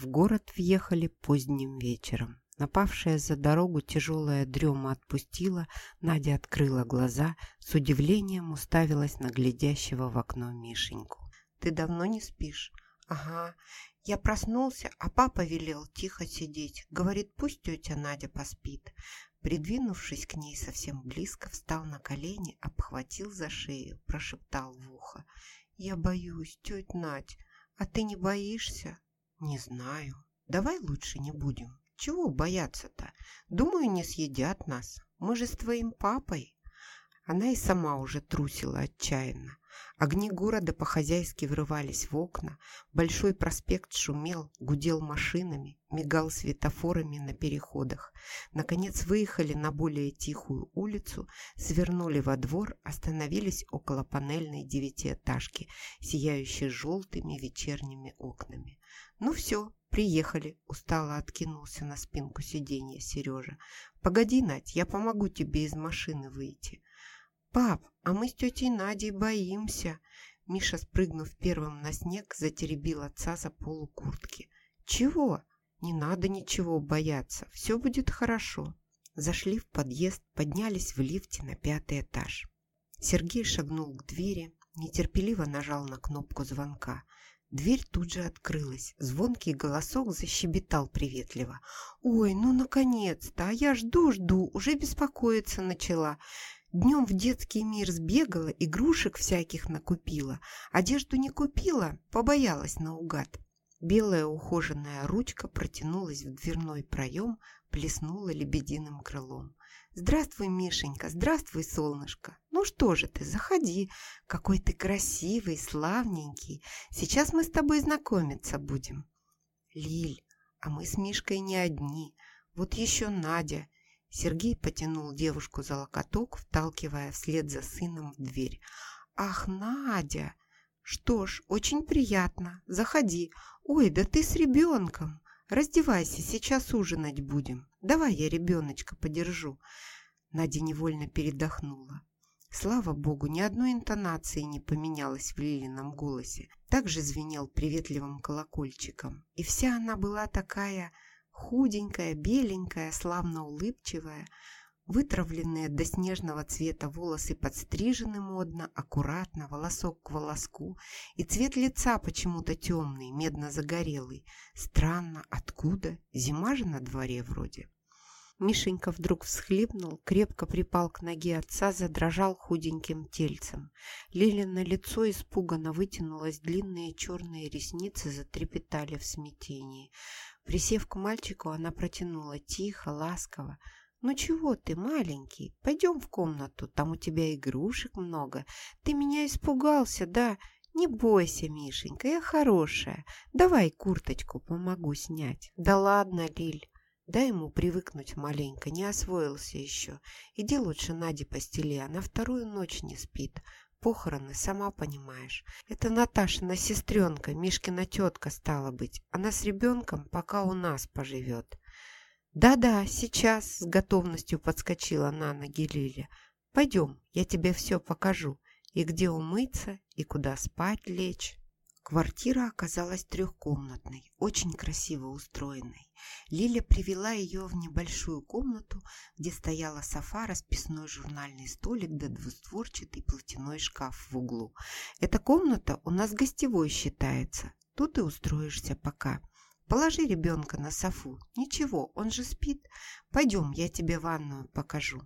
В город въехали поздним вечером. Напавшая за дорогу тяжелая дрема отпустила, Надя открыла глаза, с удивлением уставилась на глядящего в окно Мишеньку. «Ты давно не спишь?» «Ага. Я проснулся, а папа велел тихо сидеть. Говорит, пусть тетя Надя поспит». Придвинувшись к ней совсем близко, встал на колени, обхватил за шею, прошептал в ухо. «Я боюсь, тетя Надь. А ты не боишься?» «Не знаю. Давай лучше не будем. Чего бояться-то? Думаю, не съедят нас. Мы же с твоим папой». Она и сама уже трусила отчаянно. Огни города по-хозяйски врывались в окна, большой проспект шумел, гудел машинами, мигал светофорами на переходах. Наконец выехали на более тихую улицу, свернули во двор, остановились около панельной девятиэтажки, сияющей желтыми вечерними окнами. «Ну все, приехали», – устало откинулся на спинку сиденья Сережа. «Погоди, Надь, я помогу тебе из машины выйти». «Пап, а мы с тетей Надей боимся!» Миша, спрыгнув первым на снег, затеребил отца за полу куртки. «Чего? Не надо ничего бояться, все будет хорошо». Зашли в подъезд, поднялись в лифте на пятый этаж. Сергей шагнул к двери, нетерпеливо нажал на кнопку звонка. Дверь тут же открылась. Звонкий голосок защебетал приветливо. «Ой, ну наконец-то! А я жду-жду, уже беспокоиться начала. Днем в детский мир сбегала, игрушек всяких накупила. Одежду не купила, побоялась наугад. Белая ухоженная ручка протянулась в дверной проем, плеснула лебединым крылом. «Здравствуй, Мишенька, здравствуй, солнышко! Ну что же ты, заходи, какой ты красивый, славненький. Сейчас мы с тобой знакомиться будем». «Лиль, а мы с Мишкой не одни. Вот еще Надя. Сергей потянул девушку за локоток, вталкивая вслед за сыном в дверь. «Ах, Надя! Что ж, очень приятно. Заходи. Ой, да ты с ребенком. Раздевайся, сейчас ужинать будем. Давай я ребеночка подержу». Надя невольно передохнула. Слава богу, ни одной интонации не поменялось в Лилином голосе. Также звенел приветливым колокольчиком. И вся она была такая Худенькая, беленькая, славно улыбчивая, вытравленные до снежного цвета волосы подстрижены модно, аккуратно, волосок к волоску, и цвет лица почему-то темный, медно-загорелый. Странно, откуда? Зима же на дворе вроде. Мишенька вдруг всхлипнул, крепко припал к ноге отца, задрожал худеньким тельцем. Лилина лицо испуганно вытянулось, длинные черные ресницы затрепетали в смятении. Присев к мальчику, она протянула тихо, ласково. «Ну чего ты, маленький? Пойдем в комнату, там у тебя игрушек много. Ты меня испугался, да? Не бойся, Мишенька, я хорошая. Давай курточку помогу снять». «Да ладно, Лиль». Дай ему привыкнуть маленько, не освоился еще. Иди лучше Наде постели, она вторую ночь не спит. Похороны, сама понимаешь. Это Наташина сестренка, Мишкина тетка стала быть. Она с ребенком пока у нас поживет. Да-да, сейчас с готовностью подскочила на ноги Лиля. Пойдем, я тебе все покажу. И где умыться, и куда спать лечь. Квартира оказалась трехкомнатной, очень красиво устроенной. Лиля привела ее в небольшую комнату, где стояла софа, расписной журнальный столик да двустворчатый платяной шкаф в углу. «Эта комната у нас гостевой считается. Тут и устроишься пока. Положи ребенка на софу. Ничего, он же спит. Пойдем, я тебе ванную покажу».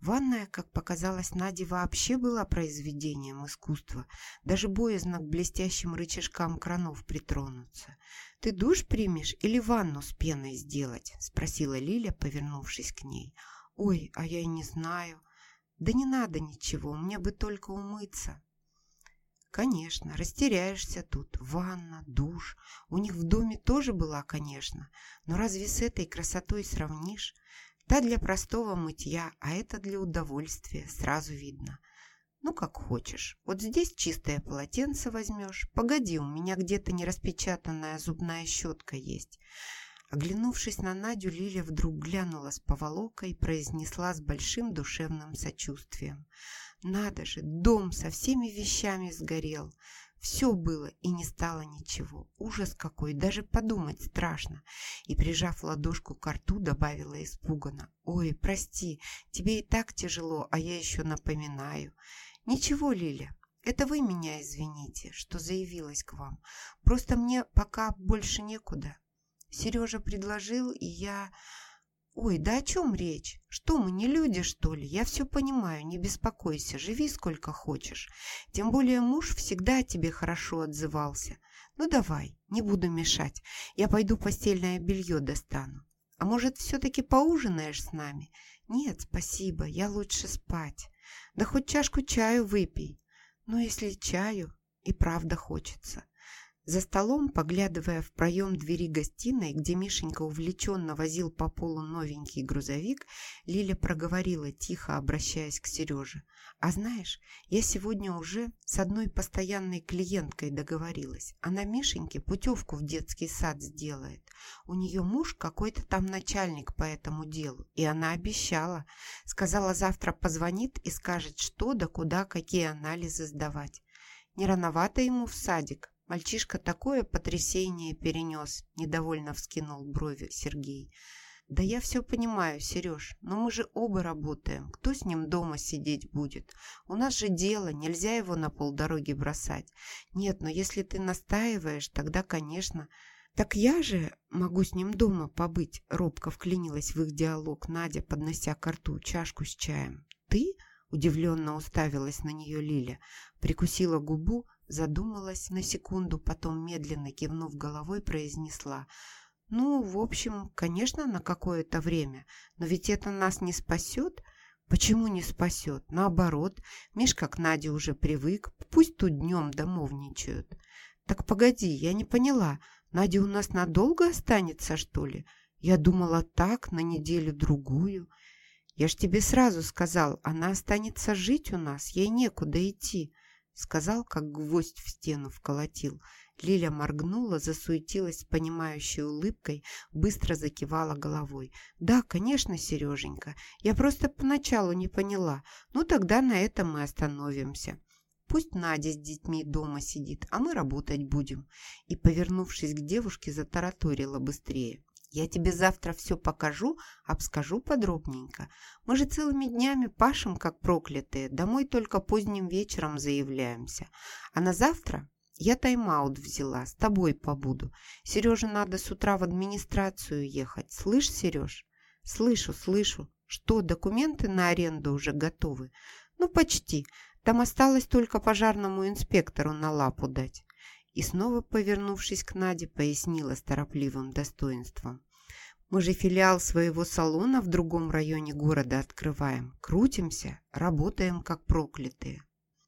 Ванная, как показалось Наде, вообще была произведением искусства. Даже боязно к блестящим рычажкам кранов притронуться. «Ты душ примешь или ванну с пеной сделать?» – спросила Лиля, повернувшись к ней. «Ой, а я и не знаю». «Да не надо ничего, мне бы только умыться». Конечно, растеряешься тут. Ванна, душ. У них в доме тоже была, конечно. Но разве с этой красотой сравнишь? Та для простого мытья, а это для удовольствия, сразу видно. Ну, как хочешь. Вот здесь чистое полотенце возьмешь. Погоди, у меня где-то нераспечатанная зубная щетка есть. Оглянувшись на Надю, Лиля вдруг глянула с поволокой и произнесла с большим душевным сочувствием. «Надо же, дом со всеми вещами сгорел. Все было, и не стало ничего. Ужас какой, даже подумать страшно. И, прижав ладошку к рту, добавила испуганно. «Ой, прости, тебе и так тяжело, а я еще напоминаю». «Ничего, Лиля, это вы меня извините, что заявилась к вам. Просто мне пока больше некуда. Сережа предложил, и я... Ой, да о чем речь? Что мы, не люди, что ли? Я все понимаю, не беспокойся, живи сколько хочешь. Тем более муж всегда о тебе хорошо отзывался. Ну давай, не буду мешать. Я пойду постельное белье достану. А может, все-таки поужинаешь с нами? Нет, спасибо, я лучше спать. Да хоть чашку чаю выпей. Но если чаю и правда хочется. За столом, поглядывая в проем двери гостиной, где Мишенька увлеченно возил по полу новенький грузовик, Лиля проговорила, тихо обращаясь к Сереже. «А знаешь, я сегодня уже с одной постоянной клиенткой договорилась. Она Мишеньке путевку в детский сад сделает. У нее муж какой-то там начальник по этому делу, и она обещала. Сказала, завтра позвонит и скажет, что да куда, какие анализы сдавать. Не рановато ему в садик?» Мальчишка такое потрясение перенес, недовольно вскинул брови Сергей. Да я все понимаю, Сереж, но мы же оба работаем. Кто с ним дома сидеть будет? У нас же дело, нельзя его на полдороги бросать. Нет, но если ты настаиваешь, тогда, конечно... Так я же могу с ним дома побыть, робко вклинилась в их диалог Надя, поднося к рту чашку с чаем. Ты? Удивленно уставилась на нее Лиля, прикусила губу, Задумалась на секунду, потом, медленно кивнув головой, произнесла. «Ну, в общем, конечно, на какое-то время. Но ведь это нас не спасет?» «Почему не спасет? Наоборот, Мишка к Наде уже привык. Пусть тут днем домовничают». «Так погоди, я не поняла. Надя у нас надолго останется, что ли? Я думала так, на неделю-другую». «Я ж тебе сразу сказал, она останется жить у нас, ей некуда идти». Сказал, как гвоздь в стену вколотил. Лиля моргнула, засуетилась понимающей улыбкой, быстро закивала головой. «Да, конечно, Сереженька. Я просто поначалу не поняла. Ну, тогда на этом мы остановимся. Пусть Надя с детьми дома сидит, а мы работать будем». И, повернувшись к девушке, затараторила быстрее. Я тебе завтра все покажу, обскажу подробненько. Мы же целыми днями пашем, как проклятые, домой только поздним вечером заявляемся. А на завтра я тайм-аут взяла, с тобой побуду. Сереже надо с утра в администрацию ехать. Слышь, Сереж? Слышу, слышу. Что, документы на аренду уже готовы? Ну, почти. Там осталось только пожарному инспектору на лапу дать и снова, повернувшись к Наде, пояснила с торопливым достоинством. «Мы же филиал своего салона в другом районе города открываем, крутимся, работаем как проклятые».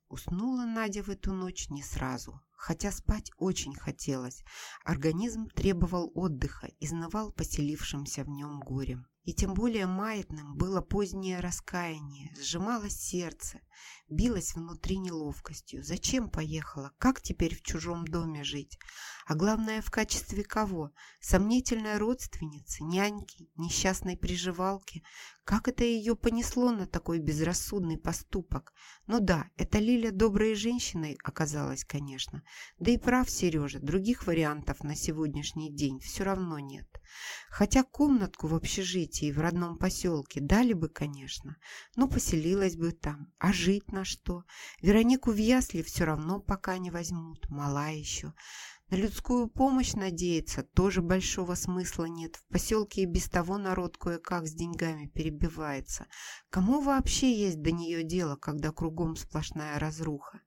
Уснула Надя в эту ночь не сразу, хотя спать очень хотелось. Организм требовал отдыха, изнывал поселившимся в нем горем. И тем более маятным было позднее раскаяние, сжималось сердце, билось внутри неловкостью. Зачем поехала? Как теперь в чужом доме жить? А главное, в качестве кого? Сомнительной родственницы, няньки, несчастной приживалки? Как это ее понесло на такой безрассудный поступок? Ну да, эта Лиля доброй женщиной оказалась, конечно. Да и прав Сережа, других вариантов на сегодняшний день все равно нет. Хотя комнатку в общежитии в родном поселке дали бы, конечно, но поселилась бы там. А жить на что? Веронику в ясли все равно пока не возьмут, мала еще. На людскую помощь надеяться тоже большого смысла нет. В поселке и без того народ кое-как с деньгами перебивается. Кому вообще есть до нее дело, когда кругом сплошная разруха?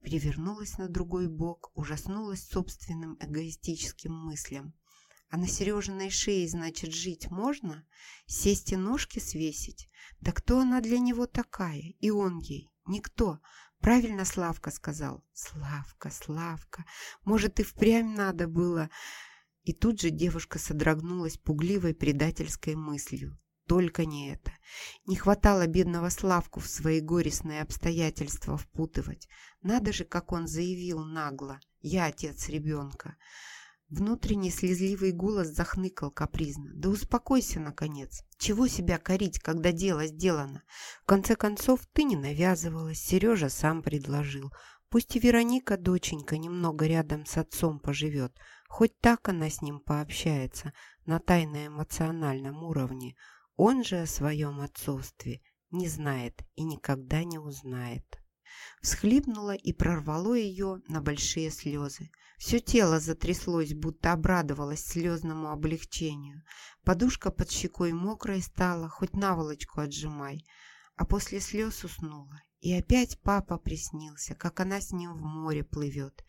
Перевернулась на другой бок, ужаснулась собственным эгоистическим мыслям. А на Сережиной шее, значит, жить можно? Сесть и ножки свесить? Да кто она для него такая? И он ей? Никто. Правильно Славка сказал. Славка, Славка, может, и впрямь надо было... И тут же девушка содрогнулась пугливой предательской мыслью. Только не это. Не хватало бедного Славку в свои горестные обстоятельства впутывать. Надо же, как он заявил нагло. Я отец ребенка. Внутренний слезливый голос захныкал капризно. «Да успокойся, наконец! Чего себя корить, когда дело сделано? В конце концов, ты не навязывалась, Сережа сам предложил. Пусть и Вероника, доченька, немного рядом с отцом поживет, хоть так она с ним пообщается на тайно-эмоциональном уровне. Он же о своем отцовстве не знает и никогда не узнает. Всхлипнула и прорвало ее на большие слезы. Все тело затряслось, будто обрадовалось слезному облегчению. Подушка под щекой мокрай стала, хоть наволочку отжимай. А после слез уснула. И опять папа приснился, как она с ним в море плывет.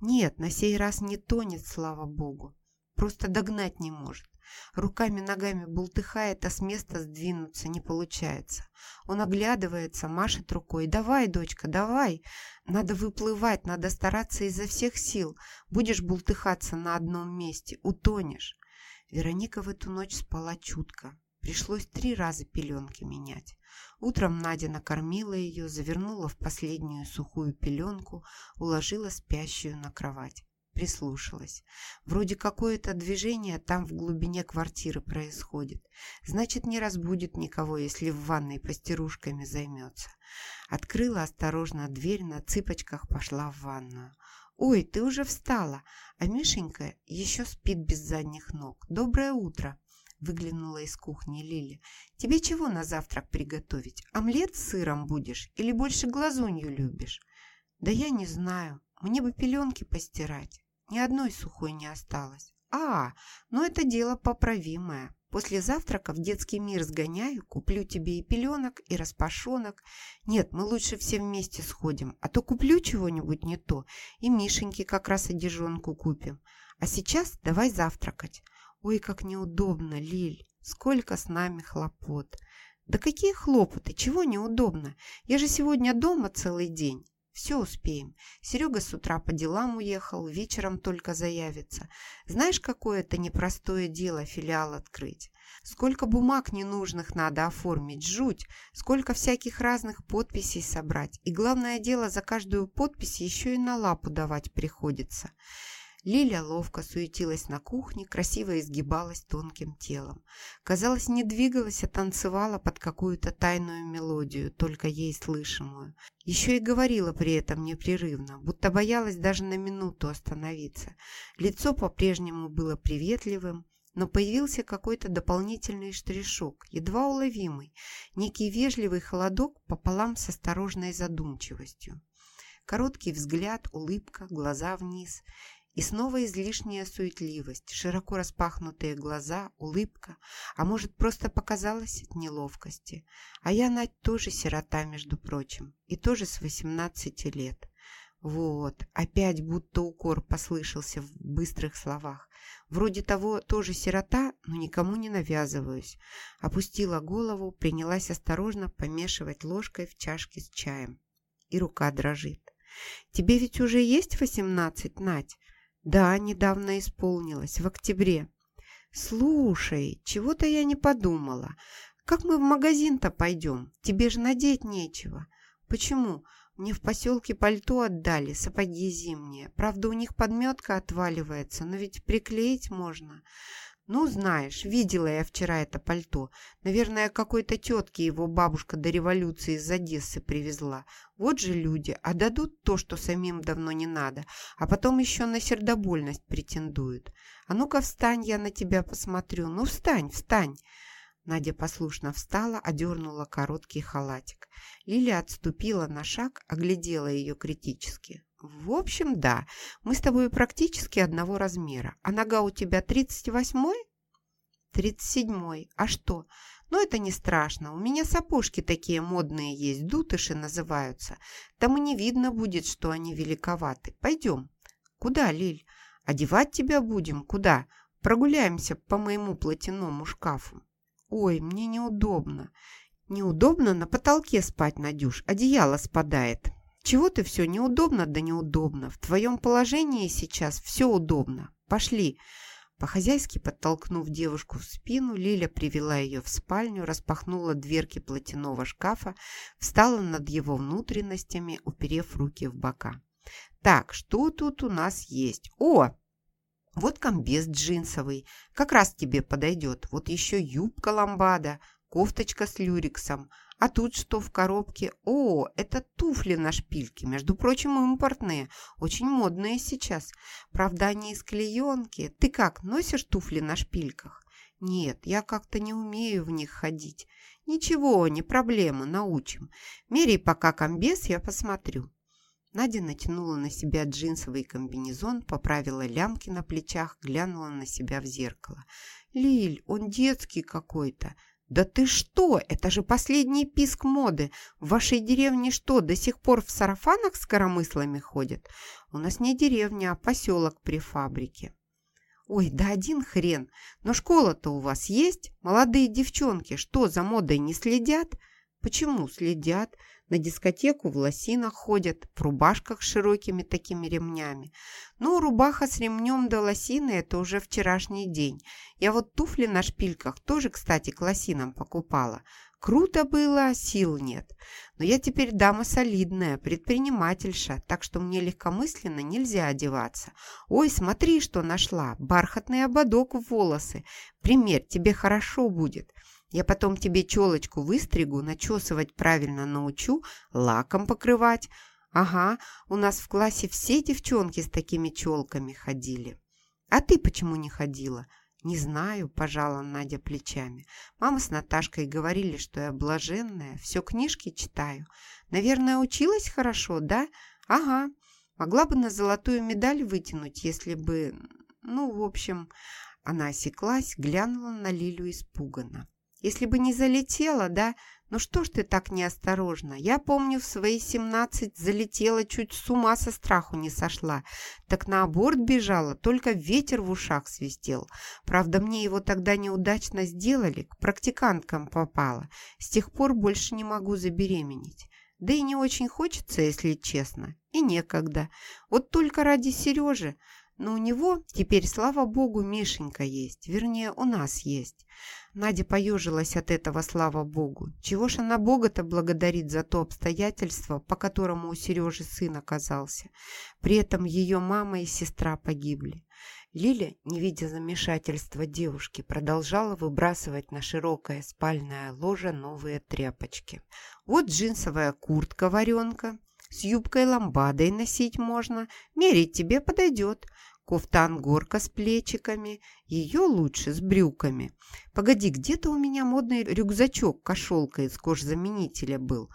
Нет, на сей раз не тонет, слава богу. Просто догнать не может. Руками-ногами бултыхает, а с места сдвинуться не получается. Он оглядывается, машет рукой. «Давай, дочка, давай! Надо выплывать, надо стараться изо всех сил. Будешь бултыхаться на одном месте, утонешь». Вероника в эту ночь спала чутко. Пришлось три раза пеленки менять. Утром Надя накормила ее, завернула в последнюю сухую пеленку, уложила спящую на кровать прислушалась. Вроде какое-то движение там в глубине квартиры происходит. Значит, не разбудит никого, если в ванной постирушками займется. Открыла осторожно дверь, на цыпочках пошла в ванную. «Ой, ты уже встала, а Мишенька еще спит без задних ног. Доброе утро!» Выглянула из кухни Лиля. «Тебе чего на завтрак приготовить? Омлет с сыром будешь или больше глазунью любишь?» «Да я не знаю. Мне бы пеленки постирать. Ни одной сухой не осталось. А, ну это дело поправимое. После завтрака в детский мир сгоняю, куплю тебе и пеленок, и распашонок. Нет, мы лучше все вместе сходим, а то куплю чего-нибудь не то, и Мишеньке как раз одежонку купим. А сейчас давай завтракать. Ой, как неудобно, Лиль, сколько с нами хлопот. Да какие хлопоты, чего неудобно? Я же сегодня дома целый день. Все успеем. Серега с утра по делам уехал, вечером только заявится. Знаешь, какое это непростое дело филиал открыть? Сколько бумаг ненужных надо оформить, жуть, сколько всяких разных подписей собрать. И главное дело, за каждую подпись еще и на лапу давать приходится. Лиля ловко суетилась на кухне, красиво изгибалась тонким телом. Казалось, не двигалась, а танцевала под какую-то тайную мелодию, только ей слышимую. Еще и говорила при этом непрерывно, будто боялась даже на минуту остановиться. Лицо по-прежнему было приветливым, но появился какой-то дополнительный штришок, едва уловимый, некий вежливый холодок пополам с осторожной задумчивостью. Короткий взгляд, улыбка, глаза вниз – и снова излишняя суетливость, широко распахнутые глаза, улыбка, а может, просто показалось от неловкости. А я, Надь, тоже сирота, между прочим, и тоже с 18 лет. Вот, опять будто укор послышался в быстрых словах. Вроде того, тоже сирота, но никому не навязываюсь. Опустила голову, принялась осторожно помешивать ложкой в чашке с чаем. И рука дрожит. «Тебе ведь уже есть восемнадцать, Надь?» Да, недавно исполнилось, в октябре. Слушай, чего-то я не подумала. Как мы в магазин-то пойдем? Тебе же надеть нечего. Почему? Мне в поселке пальто отдали, сапоги зимние. Правда, у них подметка отваливается, но ведь приклеить можно. «Ну, знаешь, видела я вчера это пальто. Наверное, какой-то тетке его бабушка до революции из Одессы привезла. Вот же люди, а дадут то, что самим давно не надо, а потом еще на сердобольность претендуют. А ну-ка встань, я на тебя посмотрю. Ну, встань, встань!» Надя послушно встала, одернула короткий халатик. Лиля отступила на шаг, оглядела ее критически. В общем, да, мы с тобой практически одного размера. А нога у тебя 38-й? 37-й. А что? Ну, это не страшно. У меня сапожки такие модные есть, дутыши называются. Там и не видно будет, что они великоваты. Пойдем. Куда, Лиль? Одевать тебя будем? Куда? Прогуляемся по моему платяному шкафу. Ой, мне неудобно. Неудобно на потолке спать, Надюш. Одеяло спадает. Чего ты все неудобно да неудобно? В твоем положении сейчас все удобно. Пошли. По-хозяйски подтолкнув девушку в спину, Лиля привела ее в спальню, распахнула дверки платяного шкафа, встала над его внутренностями, уперев руки в бока. «Так, что тут у нас есть? О, вот комбез джинсовый, как раз тебе подойдет. Вот еще юбка ламбада, кофточка с люрексом, А тут что в коробке? О, это туфли на шпильке, между прочим, импортные, очень модные сейчас. Правда, они из клеенки. Ты как, носишь туфли на шпильках? Нет, я как-то не умею в них ходить. Ничего, не проблема, научим. Мерей пока комбез, я посмотрю. Надя натянула на себя джинсовый комбинезон, поправила лямки на плечах, глянула на себя в зеркало. «Лиль, он детский какой-то!» «Да ты что? Это же последний писк моды! В вашей деревне что, до сих пор в сарафанах с коромыслами ходят? У нас не деревня, а поселок при фабрике». «Ой, да один хрен! Но школа-то у вас есть? Молодые девчонки что, за модой не следят?» «Почему следят? На дискотеку в лосинах ходят, в рубашках с широкими такими ремнями. Ну, рубаха с ремнем до лосины – это уже вчерашний день. Я вот туфли на шпильках тоже, кстати, к лосинам покупала. Круто было, сил нет. Но я теперь дама солидная, предпринимательша, так что мне легкомысленно нельзя одеваться. Ой, смотри, что нашла, бархатный ободок в волосы. Пример, тебе хорошо будет. Я потом тебе челочку выстригу, начесывать правильно научу, лаком покрывать. Ага, у нас в классе все девчонки с такими челками ходили. А ты почему не ходила? Не знаю, пожала Надя плечами. Мама с Наташкой говорили, что я блаженная, все книжки читаю. Наверное, училась хорошо, да? Ага. Могла бы на золотую медаль вытянуть, если бы... Ну, в общем, она осеклась, глянула на Лилю испуганно. Если бы не залетела, да? Ну что ж ты так неосторожно? Я помню, в свои семнадцать залетела, чуть с ума со страху не сошла. Так на аборт бежала, только ветер в ушах свистел. Правда, мне его тогда неудачно сделали, к практиканткам попала. С тех пор больше не могу забеременеть. Да и не очень хочется, если честно. И некогда. Вот только ради Сережи. Но у него теперь, слава богу, Мишенька есть. Вернее, у нас есть. Надя поежилась от этого, слава богу. Чего ж она Бога-то благодарит за то обстоятельство, по которому у Сережи сын оказался. При этом ее мама и сестра погибли. Лиля, не видя замешательства девушки, продолжала выбрасывать на широкое спальное ложе новые тряпочки. Вот джинсовая куртка-варенка, с юбкой-ламбадой носить можно, мерить тебе подойдет. Кофта-ангорка с плечиками, ее лучше с брюками. Погоди, где-то у меня модный рюкзачок кошелка из кожзаменителя был.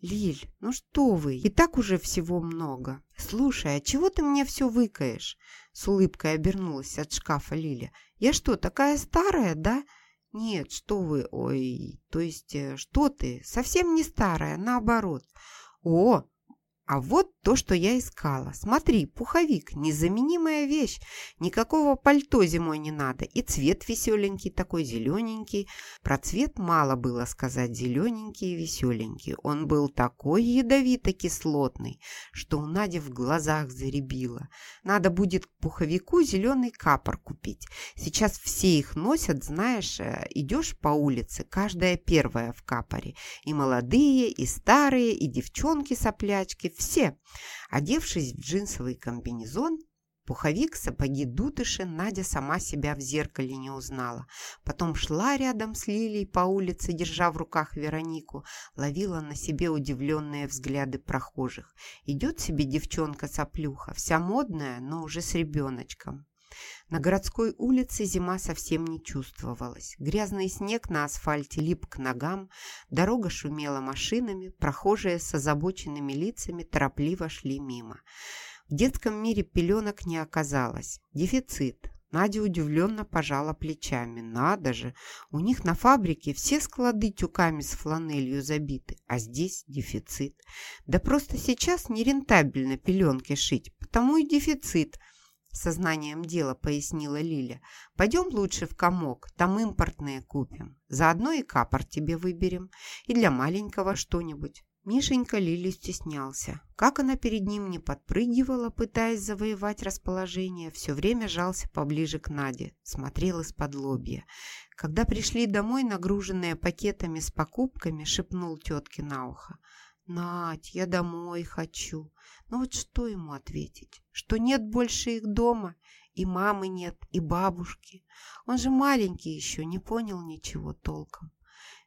Лиль, ну что вы, и так уже всего много. Слушай, а чего ты мне все выкаешь? С улыбкой обернулась от шкафа Лиля. Я что, такая старая, да? Нет, что вы, ой, то есть, э, что ты, совсем не старая, наоборот. О, а вот то, что я искала. Смотри, пуховик, незаменимая вещь. Никакого пальто зимой не надо. И цвет веселенький такой, зелененький. Про цвет мало было сказать, зелененький и веселенький. Он был такой ядовито-кислотный, что у Нади в глазах заребило. Надо будет к пуховику зеленый капор купить. Сейчас все их носят, знаешь, э, идешь по улице, каждая первая в капоре. И молодые, и старые, и девчонки-соплячки, все. Одевшись в джинсовый комбинезон, пуховик, сапоги, дутыши, Надя сама себя в зеркале не узнала. Потом шла рядом с Лилией по улице, держа в руках Веронику, ловила на себе удивленные взгляды прохожих. Идет себе девчонка-соплюха, вся модная, но уже с ребеночком. На городской улице зима совсем не чувствовалась. Грязный снег на асфальте лип к ногам, дорога шумела машинами, прохожие с озабоченными лицами торопливо шли мимо. В детском мире пеленок не оказалось. Дефицит. Надя удивленно пожала плечами. Надо же, у них на фабрике все склады тюками с фланелью забиты, а здесь дефицит. Да просто сейчас нерентабельно пеленки шить, потому и дефицит – Сознанием дела пояснила Лиля. Пойдем лучше в комок, там импортные купим. Заодно и капор тебе выберем. И для маленького что-нибудь. Мишенька Лили стеснялся. Как она перед ним не подпрыгивала, пытаясь завоевать расположение, все время жался поближе к Наде, смотрел из-под лобья. Когда пришли домой, нагруженные пакетами с покупками, шепнул тетке на ухо. «Надь, я домой хочу». Но вот что ему ответить? Что нет больше их дома, и мамы нет, и бабушки. Он же маленький еще, не понял ничего толком.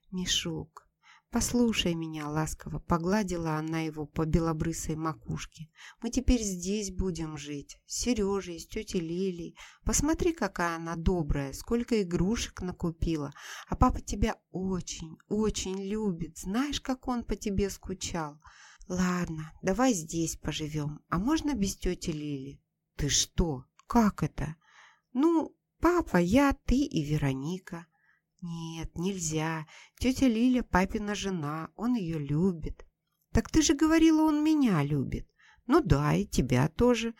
Мишук, «Послушай меня ласково», — погладила она его по белобрысой макушке. «Мы теперь здесь будем жить, с Сережей, с тетей Лилией. Посмотри, какая она добрая, сколько игрушек накупила. А папа тебя очень, очень любит. Знаешь, как он по тебе скучал?» «Ладно, давай здесь поживем. А можно без тети Лили?» «Ты что? Как это?» «Ну, папа, я, ты и Вероника». «Нет, нельзя. Тетя Лиля папина жена, он ее любит». «Так ты же говорила, он меня любит». «Ну да, и тебя тоже».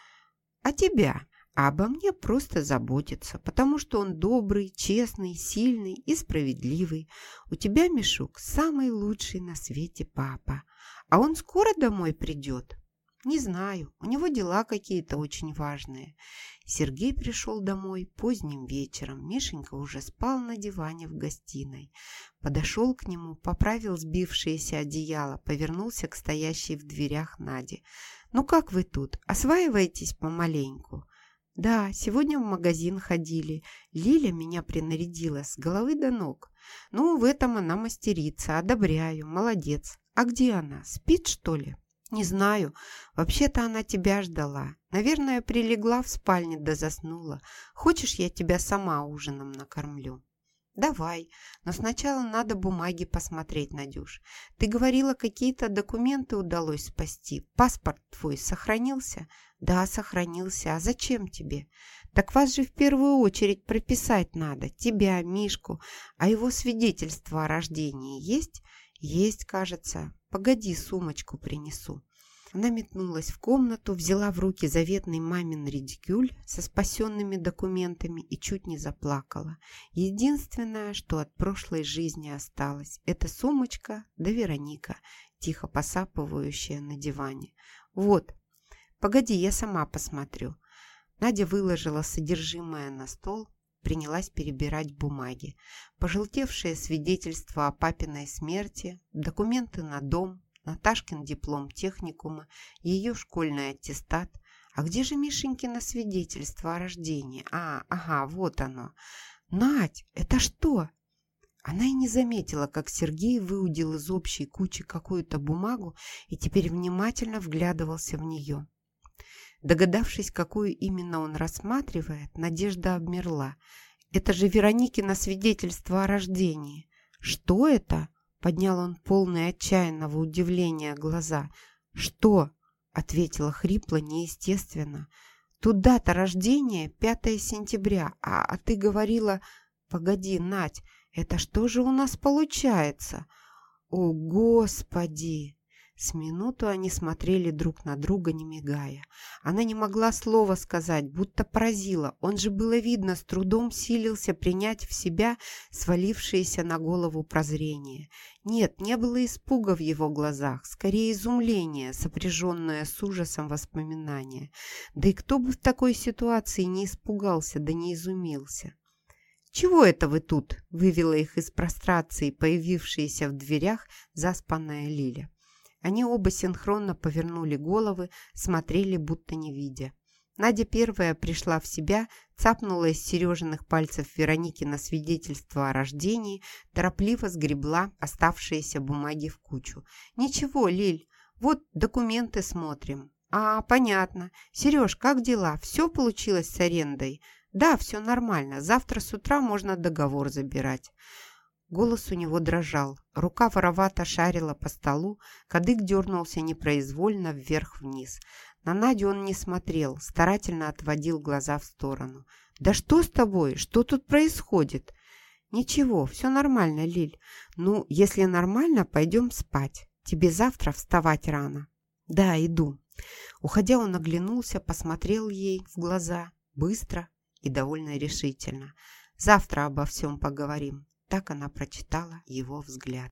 «А тебя?» а обо мне просто заботится, потому что он добрый, честный, сильный и справедливый. У тебя, Мишук, самый лучший на свете папа. А он скоро домой придет? Не знаю, у него дела какие-то очень важные. Сергей пришел домой поздним вечером. Мишенька уже спал на диване в гостиной. Подошел к нему, поправил сбившееся одеяло, повернулся к стоящей в дверях Наде. «Ну как вы тут? Осваиваетесь помаленьку?» «Да, сегодня в магазин ходили. Лиля меня принарядила с головы до ног. Ну, в этом она мастерица. Одобряю. Молодец. А где она? Спит, что ли?» «Не знаю. Вообще-то она тебя ждала. Наверное, прилегла в спальне да заснула. Хочешь, я тебя сама ужином накормлю?» «Давай, но сначала надо бумаги посмотреть, Надюш. Ты говорила, какие-то документы удалось спасти. Паспорт твой сохранился?» «Да, сохранился. А зачем тебе?» «Так вас же в первую очередь прописать надо. Тебя, Мишку. А его свидетельство о рождении есть?» «Есть, кажется. Погоди, сумочку принесу». Она метнулась в комнату, взяла в руки заветный мамин редикюль со спасенными документами и чуть не заплакала. Единственное, что от прошлой жизни осталось, это сумочка да Вероника, тихо посапывающая на диване. «Вот, погоди, я сама посмотрю». Надя выложила содержимое на стол, принялась перебирать бумаги. Пожелтевшее свидетельство о папиной смерти, документы на дом, Наташкин диплом техникума, ее школьный аттестат. А где же Мишенькино свидетельство о рождении? А, ага, вот оно. Надь, это что? Она и не заметила, как Сергей выудил из общей кучи какую-то бумагу и теперь внимательно вглядывался в нее. Догадавшись, какую именно он рассматривает, Надежда обмерла. «Это же Вероникино свидетельство о рождении!» «Что это?» — поднял он полный отчаянного удивления глаза. «Что?» — ответила хрипло, неестественно. «Тут дата рождения 5 сентября, а, а ты говорила...» «Погоди, Надь, это что же у нас получается?» «О, Господи!» С минуту они смотрели друг на друга, не мигая. Она не могла слова сказать, будто поразила. Он же было видно, с трудом силился принять в себя свалившееся на голову прозрение. Нет, не было испуга в его глазах, скорее изумление, сопряженное с ужасом воспоминания. Да и кто бы в такой ситуации не испугался, да не изумился. «Чего это вы тут?» – вывела их из прострации, появившаяся в дверях заспанная Лиля. Они оба синхронно повернули головы, смотрели, будто не видя. Надя первая пришла в себя, цапнула из Сережиных пальцев Вероники на свидетельство о рождении, торопливо сгребла оставшиеся бумаги в кучу. «Ничего, Лиль, вот документы смотрим». «А, понятно. Сереж, как дела? Все получилось с арендой?» «Да, все нормально. Завтра с утра можно договор забирать». Голос у него дрожал, рука воровато шарила по столу, кадык дернулся непроизвольно вверх-вниз. На Надю он не смотрел, старательно отводил глаза в сторону. «Да что с тобой? Что тут происходит?» «Ничего, все нормально, Лиль. Ну, если нормально, пойдем спать. Тебе завтра вставать рано». «Да, иду». Уходя, он оглянулся, посмотрел ей в глаза, быстро и довольно решительно. «Завтра обо всем поговорим». Так она прочитала его взгляд.